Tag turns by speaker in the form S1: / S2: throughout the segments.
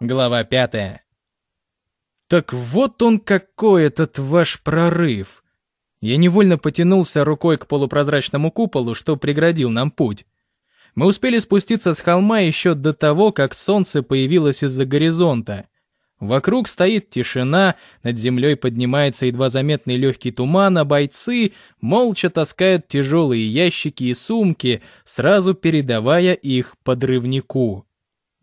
S1: Глава пятая. Так вот он какой этот ваш прорыв. Я невольно потянулся рукой к полупрозрачному куполу, что преградил нам путь. Мы успели спуститься с холма еще до того, как солнце появилось из-за горизонта. Вокруг стоит тишина, над землей поднимается едва заметный легкий туман, а бойцы молча таскают тяжелые ящики и сумки, сразу передавая их подрывнику.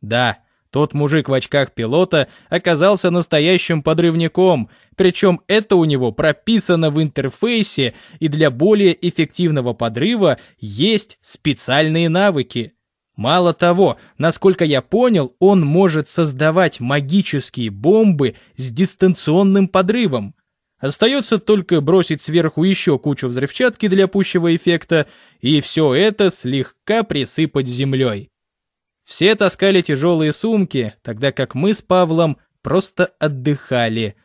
S1: Да, тот мужик в очках пилота оказался настоящим подрывником, причем это у него прописано в интерфейсе, и для более эффективного подрыва есть специальные навыки. Мало того, насколько я понял, он может создавать магические бомбы с дистанционным подрывом. Остается только бросить сверху еще кучу взрывчатки для пущего эффекта, и все это слегка присыпать землей. Все таскали тяжелые сумки, тогда как мы с Павлом просто отдыхали.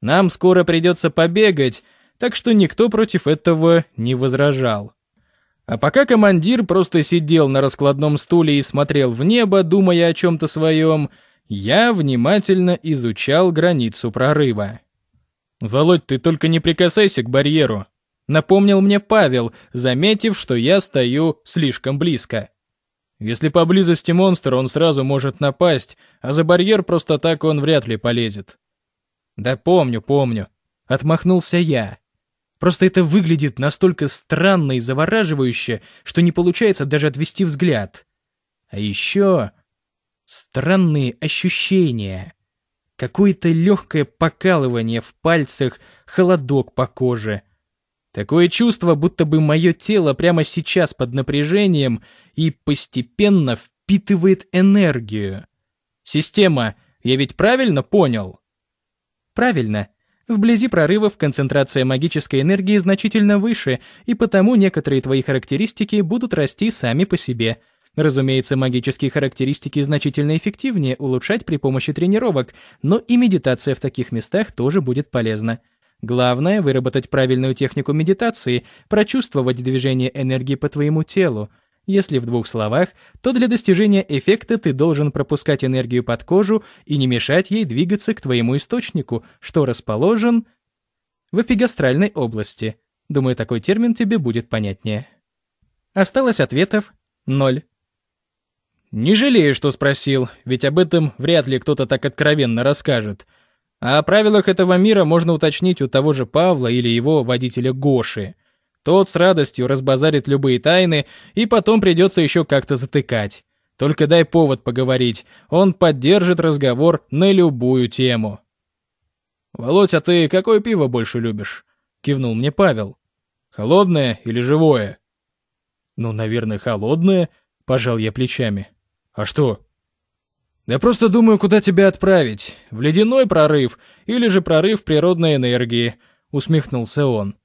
S1: Нам скоро придется побегать, так что никто против этого не возражал. А пока командир просто сидел на раскладном стуле и смотрел в небо, думая о чем-то своем, я внимательно изучал границу прорыва. «Володь, ты только не прикасайся к барьеру», — напомнил мне Павел, заметив, что я стою слишком близко. Если поблизости монстр, он сразу может напасть, а за барьер просто так он вряд ли полезет. Да помню, помню. Отмахнулся я. Просто это выглядит настолько странно и завораживающе, что не получается даже отвести взгляд. А еще странные ощущения. Какое-то легкое покалывание в пальцах, холодок по коже. Такое чувство, будто бы мое тело прямо сейчас под напряжением и постепенно впитывает энергию. Система, я ведь правильно понял? Правильно. Вблизи прорывов концентрация магической энергии значительно выше, и потому некоторые твои характеристики будут расти сами по себе. Разумеется, магические характеристики значительно эффективнее улучшать при помощи тренировок, но и медитация в таких местах тоже будет полезна. Главное — выработать правильную технику медитации, прочувствовать движение энергии по твоему телу. Если в двух словах, то для достижения эффекта ты должен пропускать энергию под кожу и не мешать ей двигаться к твоему источнику, что расположен в эпигастральной области. Думаю, такой термин тебе будет понятнее. Осталось ответов ноль. Не жалею, что спросил, ведь об этом вряд ли кто-то так откровенно расскажет — а о правилах этого мира можно уточнить у того же Павла или его водителя Гоши. Тот с радостью разбазарит любые тайны, и потом придется еще как-то затыкать. Только дай повод поговорить, он поддержит разговор на любую тему. «Володь, а ты какое пиво больше любишь?» — кивнул мне Павел. «Холодное или живое?» «Ну, наверное, холодное», — пожал я плечами. «А что, да просто думаю, куда тебя отправить. В ледяной прорыв или же прорыв природной энергии, усмехнулся он.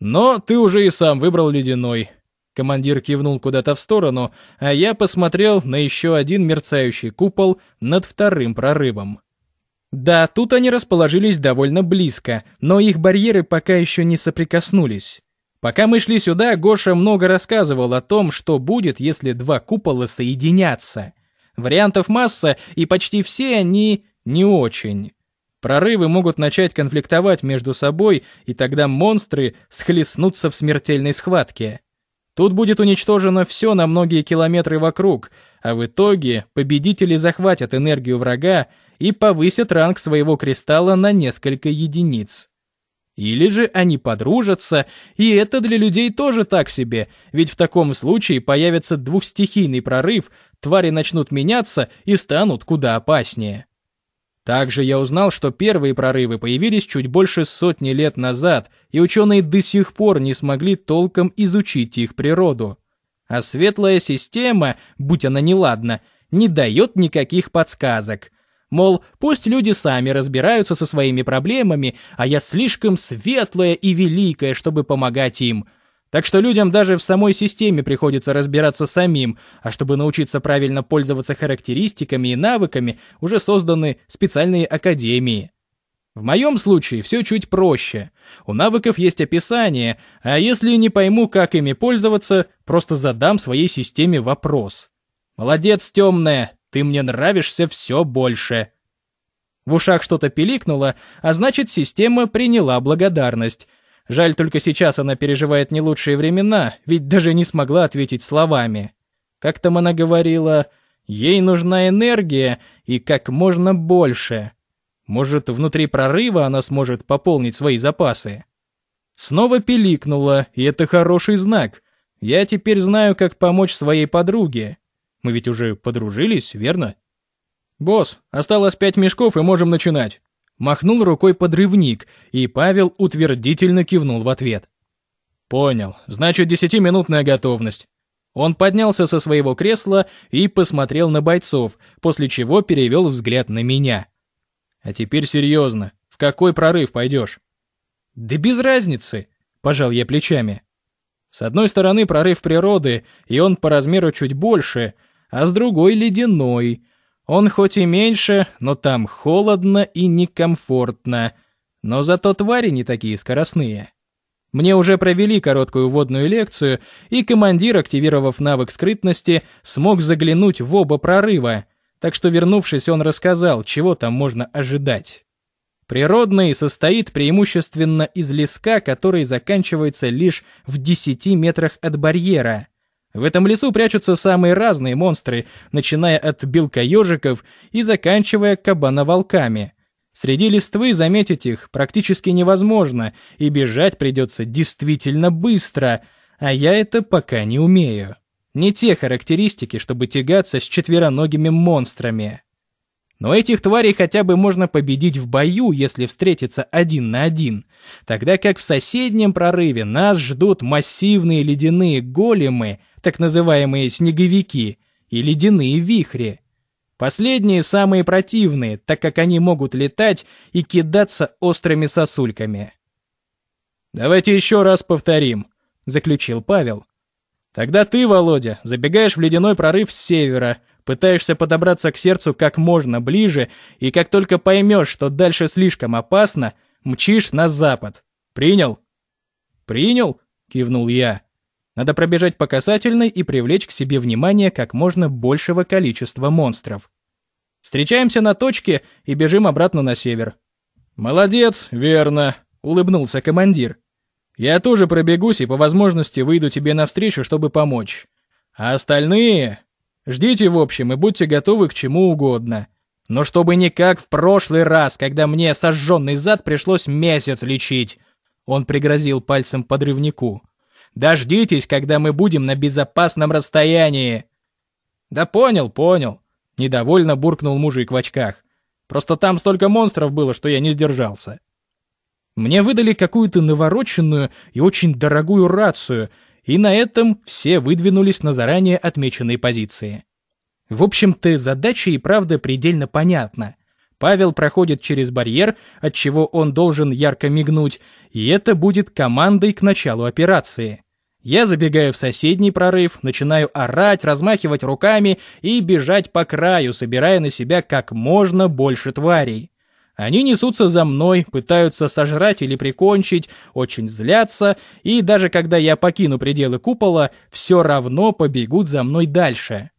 S1: Но ты уже и сам выбрал ледяной. Командир кивнул куда-то в сторону, а я посмотрел на еще один мерцающий купол над вторым прорывом. Да, тут они расположились довольно близко, но их барьеры пока еще не соприкоснулись. Пока мы шли сюда, Гоша много рассказывал о том, что будет, если два купола соединятся. Вариантов масса, и почти все они не очень. Прорывы могут начать конфликтовать между собой, и тогда монстры схлестнутся в смертельной схватке. Тут будет уничтожено все на многие километры вокруг, а в итоге победители захватят энергию врага и повысят ранг своего кристалла на несколько единиц. Или же они подружатся, и это для людей тоже так себе, ведь в таком случае появится двухстихийный прорыв, твари начнут меняться и станут куда опаснее. Также я узнал, что первые прорывы появились чуть больше сотни лет назад, и ученые до сих пор не смогли толком изучить их природу. А светлая система, будь она неладна, не дает никаких подсказок. Мол, пусть люди сами разбираются со своими проблемами, а я слишком светлая и великая, чтобы помогать им. Так что людям даже в самой системе приходится разбираться самим, а чтобы научиться правильно пользоваться характеристиками и навыками, уже созданы специальные академии. В моем случае все чуть проще. У навыков есть описание, а если не пойму, как ими пользоваться, просто задам своей системе вопрос. «Молодец, темная, ты мне нравишься все больше». В ушах что-то пиликнуло, а значит, система приняла благодарность. Жаль, только сейчас она переживает не лучшие времена, ведь даже не смогла ответить словами. Как там она говорила, ей нужна энергия и как можно больше. Может, внутри прорыва она сможет пополнить свои запасы. Снова пиликнула, и это хороший знак. Я теперь знаю, как помочь своей подруге. Мы ведь уже подружились, верно? «Босс, осталось пять мешков и можем начинать». Махнул рукой подрывник, и Павел утвердительно кивнул в ответ. «Понял. Значит, десятиминутная готовность». Он поднялся со своего кресла и посмотрел на бойцов, после чего перевел взгляд на меня. «А теперь серьезно. В какой прорыв пойдешь?» «Да без разницы», — пожал я плечами. «С одной стороны прорыв природы, и он по размеру чуть больше, а с другой — ледяной, он хоть и меньше, но там холодно и некомфортно. Но зато твари не такие скоростные. Мне уже провели короткую вводную лекцию, и командир, активировав навык скрытности, смог заглянуть в оба прорыва, так что, вернувшись, он рассказал, чего там можно ожидать. Природный состоит преимущественно из леска, который заканчивается лишь в 10 метрах от барьера. В этом лесу прячутся самые разные монстры, начиная от белка-ежиков и заканчивая кабана-волками. Среди листвы заметить их практически невозможно, и бежать придется действительно быстро, а я это пока не умею. Не те характеристики, чтобы тягаться с четвероногими монстрами. Но этих тварей хотя бы можно победить в бою, если встретиться один на один, тогда как в соседнем прорыве нас ждут массивные ледяные големы, так называемые снеговики, и ледяные вихри. Последние самые противные, так как они могут летать и кидаться острыми сосульками. «Давайте еще раз повторим», — заключил Павел. «Тогда ты, Володя, забегаешь в ледяной прорыв с севера, пытаешься подобраться к сердцу как можно ближе, и как только поймешь, что дальше слишком опасно, мчишь на запад. Принял?» «Принял?» — кивнул я. «Надо пробежать по касательной и привлечь к себе внимание как можно большего количества монстров. Встречаемся на точке и бежим обратно на север». «Молодец, верно», — улыбнулся командир. «Я тоже пробегусь и по возможности выйду тебе навстречу, чтобы помочь. А остальные Ждите, в общем, и будьте готовы к чему угодно. Но чтобы не как в прошлый раз, когда мне сожженный зад пришлось месяц лечить. Он пригрозил пальцем подрывнику. Дождитесь, когда мы будем на безопасном расстоянии. Да понял, понял. Недовольно буркнул мужик в очках. Просто там столько монстров было, что я не сдержался. Мне выдали какую-то навороченную и очень дорогую рацию — и на этом все выдвинулись на заранее отмеченные позиции. В общем-то, задача и правда предельно понятна. Павел проходит через барьер, от чего он должен ярко мигнуть, и это будет командой к началу операции. Я забегаю в соседний прорыв, начинаю орать, размахивать руками и бежать по краю, собирая на себя как можно больше тварей. Они несутся за мной, пытаются сожрать или прикончить, очень злятся, и даже когда я покину пределы купола, все равно побегут за мной дальше.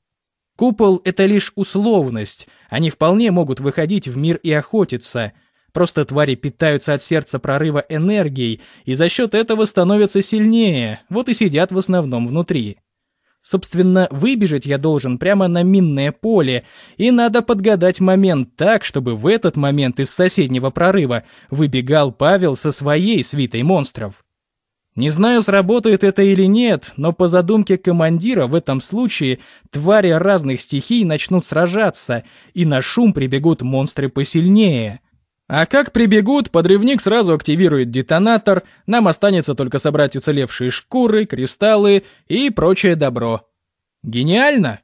S1: Купол — это лишь условность, они вполне могут выходить в мир и охотиться. Просто твари питаются от сердца прорыва энергией, и за счет этого становятся сильнее, вот и сидят в основном внутри. Собственно, выбежать я должен прямо на минное поле, и надо подгадать момент так, чтобы в этот момент из соседнего прорыва выбегал Павел со своей свитой монстров. Не знаю, сработает это или нет, но по задумке командира в этом случае твари разных стихий начнут сражаться, и на шум прибегут монстры посильнее. А как прибегут, подрывник сразу активирует детонатор, нам останется только собрать уцелевшие шкуры, кристаллы и прочее добро. Гениально?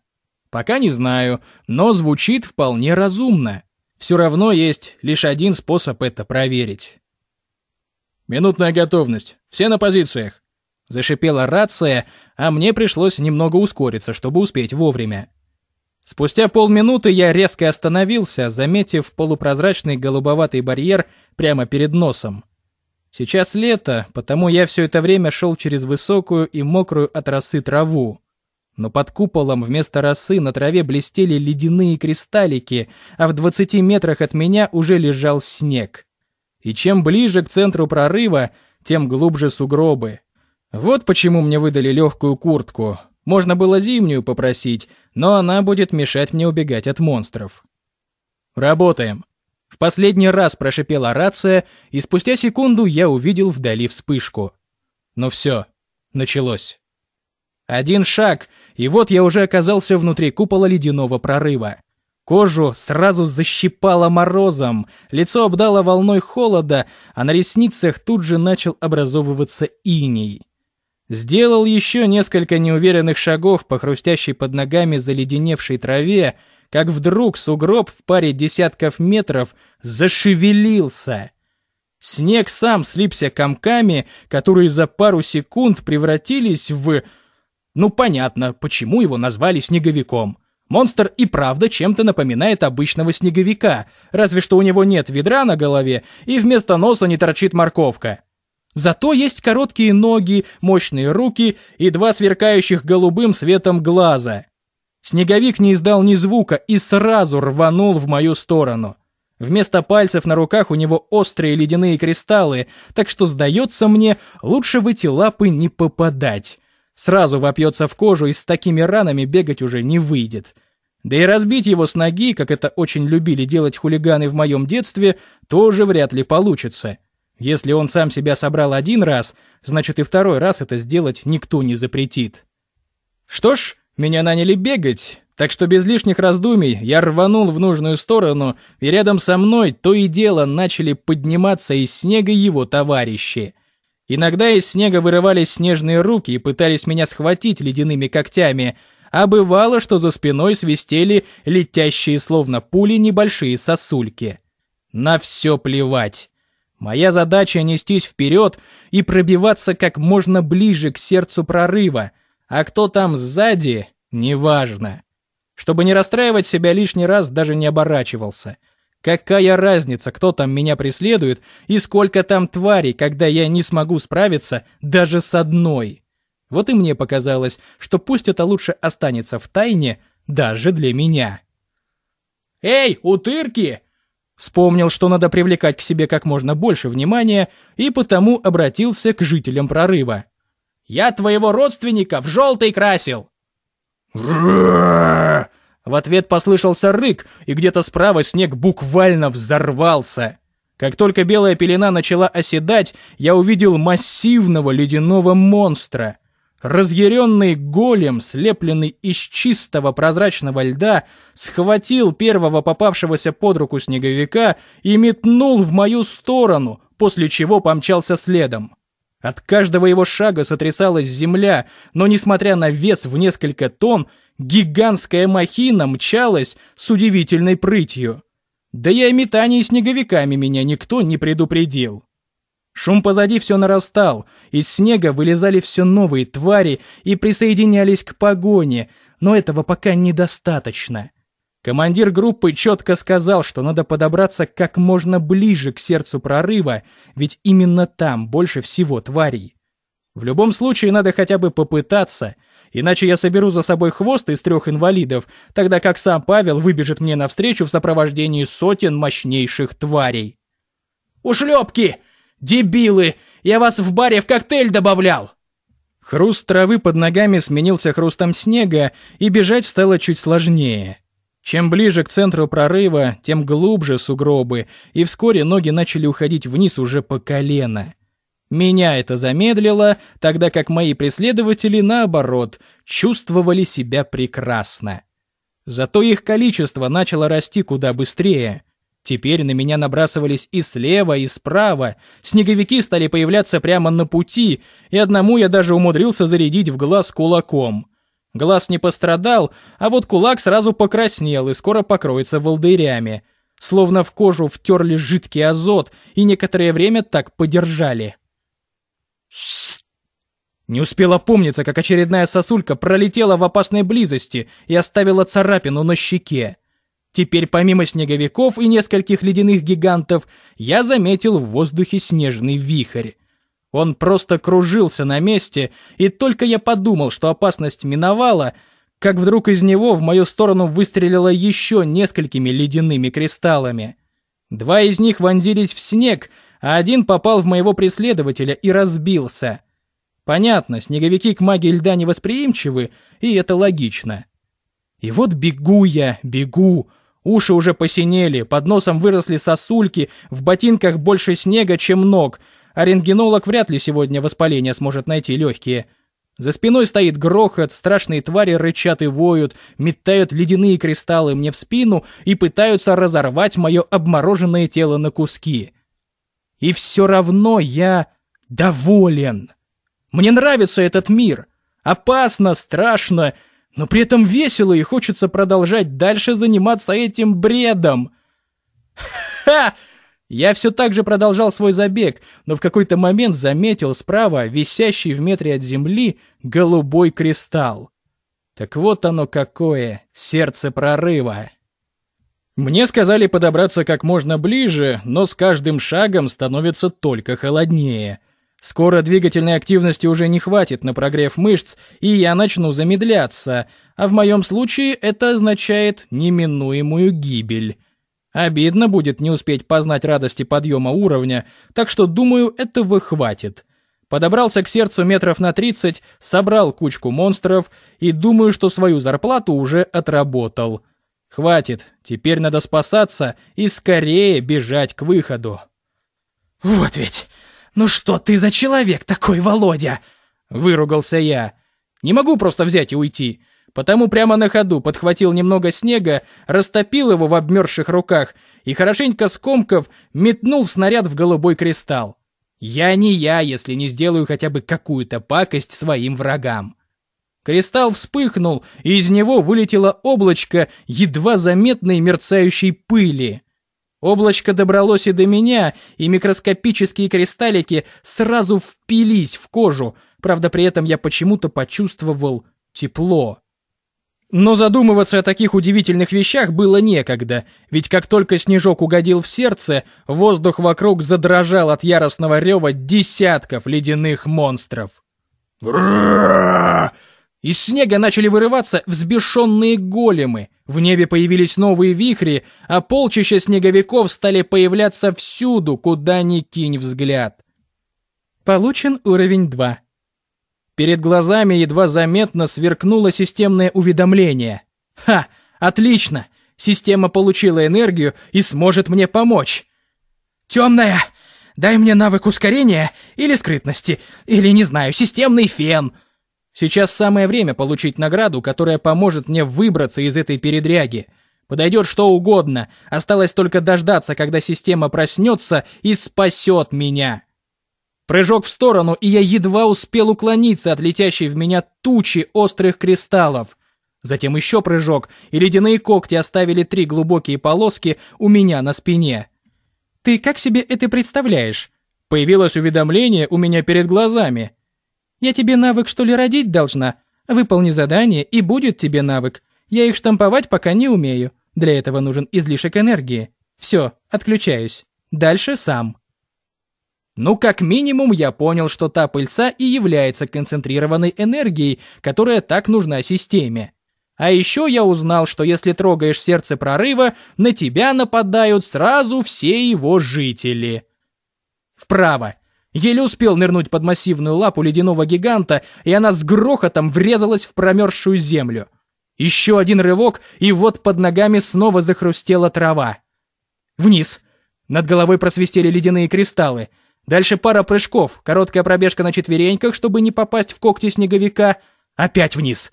S1: Пока не знаю, но звучит вполне разумно. Все равно есть лишь один способ это проверить. «Минутная готовность. Все на позициях!» Зашипела рация, а мне пришлось немного ускориться, чтобы успеть вовремя. Спустя полминуты я резко остановился, заметив полупрозрачный голубоватый барьер прямо перед носом. Сейчас лето, потому я все это время шел через высокую и мокрую от росы траву. Но под куполом вместо росы на траве блестели ледяные кристаллики, а в 20 метрах от меня уже лежал снег. И чем ближе к центру прорыва, тем глубже сугробы. Вот почему мне выдали легкую куртку. Можно было зимнюю попросить, но она будет мешать мне убегать от монстров. Работаем. В последний раз прошипела рация, и спустя секунду я увидел вдали вспышку. Ну все, началось. Один шаг, и вот я уже оказался внутри купола ледяного прорыва. Кожу сразу защипало морозом, лицо обдало волной холода, а на ресницах тут же начал образовываться иней. Сделал еще несколько неуверенных шагов по хрустящей под ногами заледеневшей траве, как вдруг сугроб в паре десятков метров зашевелился. Снег сам слипся комками, которые за пару секунд превратились в... Ну понятно, почему его назвали снеговиком. Монстр и правда чем-то напоминает обычного снеговика, разве что у него нет ведра на голове и вместо носа не торчит морковка. Зато есть короткие ноги, мощные руки и два сверкающих голубым светом глаза. Снеговик не издал ни звука и сразу рванул в мою сторону. Вместо пальцев на руках у него острые ледяные кристаллы, так что, сдается мне, лучше в эти лапы не попадать. Сразу вопьется в кожу и с такими ранами бегать уже не выйдет. Да и разбить его с ноги, как это очень любили делать хулиганы в моем детстве, тоже вряд ли получится. Если он сам себя собрал один раз, значит и второй раз это сделать никто не запретит. Что ж, меня наняли бегать, так что без лишних раздумий я рванул в нужную сторону, и рядом со мной то и дело начали подниматься из снега его товарищи. Иногда из снега вырывались снежные руки и пытались меня схватить ледяными когтями, а бывало, что за спиной свистели летящие словно пули небольшие сосульки. На все плевать. Моя задача нестись вперед и пробиваться как можно ближе к сердцу прорыва, а кто там сзади, неважно. Чтобы не расстраивать себя лишний раз, даже не оборачивался. Какая разница, кто там меня преследует и сколько там тварей, когда я не смогу справиться даже с одной. Вот и мне показалось, что пусть это лучше останется в тайне даже для меня. «Эй, утырки!» Вспомнил, что надо привлекать к себе как можно больше внимания, и потому обратился к жителям прорыва. «Я твоего родственника в желтый красил!» В ответ послышался рык, и где-то справа снег буквально взорвался. Как только белая пелена начала оседать, я увидел массивного ледяного монстра. Разъяренный голем, слепленный из чистого прозрачного льда, схватил первого попавшегося под руку снеговика и метнул в мою сторону, после чего помчался следом. От каждого его шага сотрясалась земля, но, несмотря на вес в несколько тонн, гигантская махина мчалась с удивительной прытью. Да и о снеговиками меня никто не предупредил. Шум позади все нарастал, из снега вылезали все новые твари и присоединялись к погоне, но этого пока недостаточно. Командир группы четко сказал, что надо подобраться как можно ближе к сердцу прорыва, ведь именно там больше всего тварей. В любом случае надо хотя бы попытаться, иначе я соберу за собой хвост из трех инвалидов, тогда как сам Павел выбежит мне навстречу в сопровождении сотен мощнейших тварей. «Ушлепки!» «Дебилы! Я вас в баре в коктейль добавлял!» Хруст травы под ногами сменился хрустом снега, и бежать стало чуть сложнее. Чем ближе к центру прорыва, тем глубже сугробы, и вскоре ноги начали уходить вниз уже по колено. Меня это замедлило, тогда как мои преследователи, наоборот, чувствовали себя прекрасно. Зато их количество начало расти куда быстрее — Теперь на меня набрасывались и слева, и справа. Снеговики стали появляться прямо на пути, и одному я даже умудрился зарядить в глаз кулаком. Глаз не пострадал, а вот кулак сразу покраснел и скоро покроется волдырями. Словно в кожу втерли жидкий азот и некоторое время так подержали. Не успела помниться, как очередная сосулька пролетела в опасной близости и оставила царапину на щеке. Теперь помимо снеговиков и нескольких ледяных гигантов, я заметил в воздухе снежный вихрь. Он просто кружился на месте, и только я подумал, что опасность миновала, как вдруг из него в мою сторону выстрелило еще несколькими ледяными кристаллами. Два из них вонзились в снег, а один попал в моего преследователя и разбился. Понятно, снеговики к магии льда невосприимчивы, и это логично. И вот бегу я, бегу. Уши уже посинели, под носом выросли сосульки, в ботинках больше снега, чем ног, а рентгенолог вряд ли сегодня воспаление сможет найти легкие. За спиной стоит грохот, страшные твари рычат и воют, метают ледяные кристаллы мне в спину и пытаются разорвать мое обмороженное тело на куски. И все равно я доволен. Мне нравится этот мир. Опасно, страшно, но при этом весело и хочется продолжать дальше заниматься этим бредом. Ха! Я все так же продолжал свой забег, но в какой-то момент заметил справа висящий в метре от земли голубой кристалл. Так вот оно какое, сердце прорыва. Мне сказали подобраться как можно ближе, но с каждым шагом становится только холоднее. Скоро двигательной активности уже не хватит на прогрев мышц, и я начну замедляться, а в моем случае это означает неминуемую гибель. Обидно будет не успеть познать радости подъема уровня, так что, думаю, этого хватит. Подобрался к сердцу метров на 30, собрал кучку монстров и думаю, что свою зарплату уже отработал. Хватит, теперь надо спасаться и скорее бежать к выходу.
S2: «Вот ведь! Ну что ты за человек такой, Володя?»
S1: Выругался я. «Не могу просто взять и уйти. Потому прямо на ходу подхватил немного снега, растопил его в обмерзших руках и хорошенько скомков метнул снаряд в голубой кристалл. Я не я, если не сделаю хотя бы какую-то пакость своим врагам. Кристалл вспыхнул, и из него вылетело облачко едва заметной мерцающей пыли. Облачко добралось и до меня, и микроскопические кристаллики сразу впились в кожу, правда при этом я почему-то почувствовал тепло. Но задумываться о таких удивительных вещах было некогда, ведь как только снежок угодил в сердце, воздух вокруг задрожал от яростного рева десятков ледяных монстров. Из снега начали вырываться взбешенные големы, в небе появились новые вихри, а полчища снеговиков стали появляться всюду, куда ни кинь взгляд.
S2: Получен уровень 2.
S1: Перед глазами едва заметно сверкнуло системное уведомление. Ха, отлично! Система получила энергию и сможет мне помочь.
S2: Темная, дай мне навык ускорения или скрытности, или, не знаю, системный фен.
S1: Сейчас самое время получить награду, которая поможет мне выбраться из этой передряги. Подойдет что угодно, осталось только дождаться, когда система проснется и спасет меня. Прыжок в сторону, и я едва успел уклониться от летящей в меня тучи острых кристаллов. Затем еще прыжок, и ледяные когти оставили три глубокие полоски у меня на спине.
S2: «Ты как себе это представляешь?»
S1: Появилось уведомление у меня перед глазами.
S2: «Я тебе навык, что ли, родить должна? Выполни задание, и будет тебе навык. Я их штамповать пока не умею. Для этого нужен излишек энергии. Все, отключаюсь. Дальше сам».
S1: Ну, как минимум, я понял, что та пыльца и является концентрированной энергией, которая так нужна системе. А еще я узнал, что если трогаешь сердце прорыва, на тебя нападают сразу все его жители. Вправо. Еле успел нырнуть под массивную лапу ледяного гиганта, и она с грохотом врезалась в промерзшую землю. Еще один рывок, и вот под ногами снова захрустела трава. Вниз. Над головой просвистели ледяные кристаллы — Дальше пара прыжков, короткая пробежка на четвереньках, чтобы не попасть в когти снеговика. Опять вниз.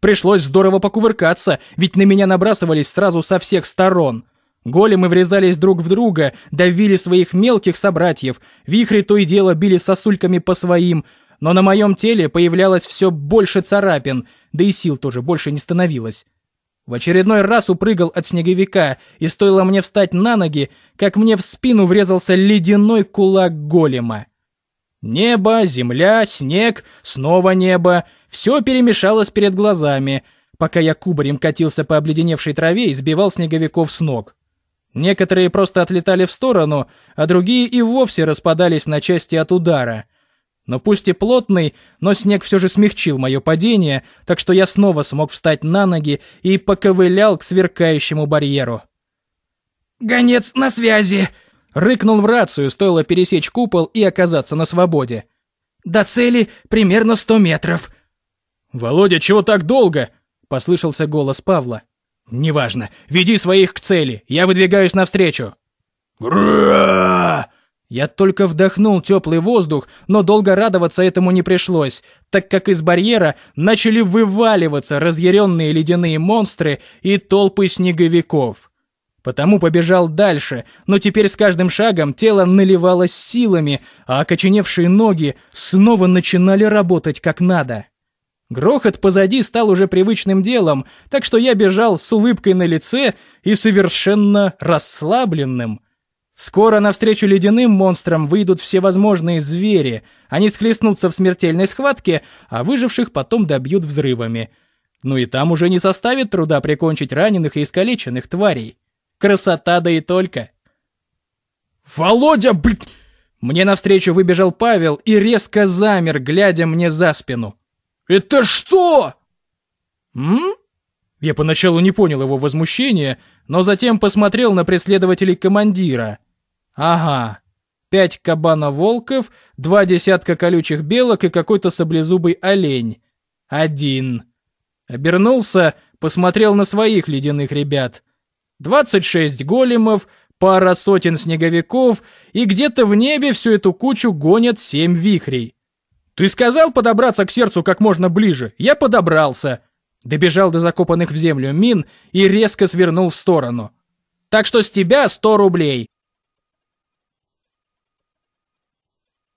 S1: Пришлось здорово покувыркаться, ведь на меня набрасывались сразу со всех сторон. Големы врезались друг в друга, давили своих мелких собратьев, вихри то и дело били сосульками по своим, но на моем теле появлялось все больше царапин, да и сил тоже больше не становилось. В очередной раз упрыгал от снеговика, и стоило мне встать на ноги, как мне в спину врезался ледяной кулак голема. Небо, земля, снег, снова небо — все перемешалось перед глазами, пока я кубарем катился по обледеневшей траве и сбивал снеговиков с ног. Некоторые просто отлетали в сторону, а другие и вовсе распадались на части от удара. Но пусть и плотный, но снег все же смягчил мое падение, так что я снова смог встать на ноги и поковылял к сверкающему барьеру.
S2: «Гонец на связи!» — рыкнул в рацию, стоило пересечь купол и оказаться на свободе. «До цели примерно сто метров».
S1: «Володя, чего так долго?» — послышался голос Павла. «Неважно, веди своих к цели, я выдвигаюсь навстречу».
S2: «Гра!»
S1: Я только вдохнул теплый воздух, но долго радоваться этому не пришлось, так как из барьера начали вываливаться разъяренные ледяные монстры и толпы снеговиков. Потому побежал дальше, но теперь с каждым шагом тело наливалось силами, а окоченевшие ноги снова начинали работать как надо. Грохот позади стал уже привычным делом, так что я бежал с улыбкой на лице и совершенно расслабленным – Скоро навстречу ледяным монстрам выйдут всевозможные звери. Они схлестнутся в смертельной схватке, а выживших потом добьют взрывами. Ну и там уже не составит труда прикончить раненых и искалеченных тварей. Красота да и только.
S2: «Володя, блядь!»
S1: Мне навстречу выбежал Павел и резко замер, глядя мне за спину.
S2: «Это что?»
S1: «М?» Я поначалу не понял его возмущения, но затем посмотрел на преследователей командира — Ага. Пять кабана-волков, два десятка колючих белок и какой-то саблезубый олень. Один. Обернулся, посмотрел на своих ледяных ребят. Двадцать шесть големов, пара сотен снеговиков, и где-то в небе всю эту кучу гонят семь вихрей. Ты сказал подобраться к сердцу как можно ближе. Я подобрался. Добежал до закопанных в землю мин и резко свернул в сторону. Так что с тебя сто рублей.